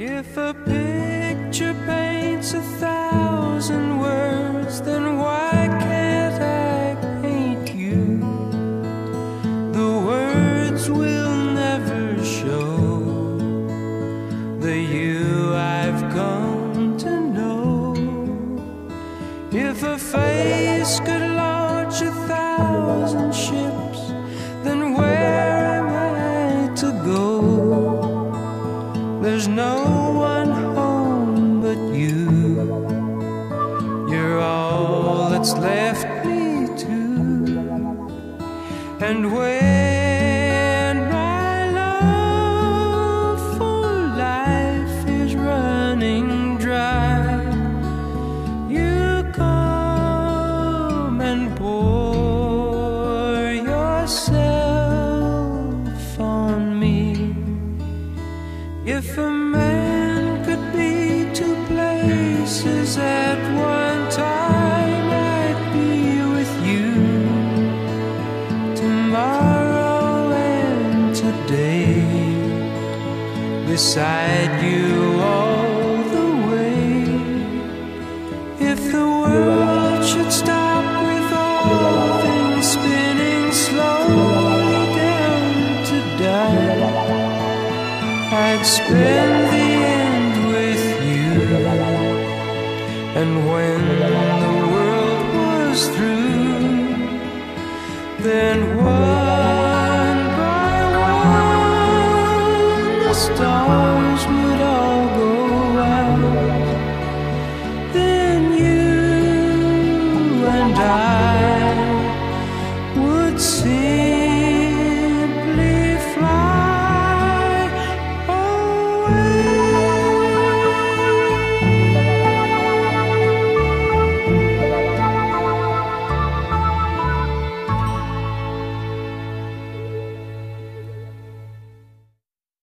If a picture paints a thousand If a face could launch a thousand ships, then where am I to go? There's no one home but you. You're all that's left me to. And when If a man could be two places at one time, I'd be with you. Tomorrow and today, beside you all I'd spend the end with you. And when the world was through, then one by one the stars would all go out. Then you and I would sing.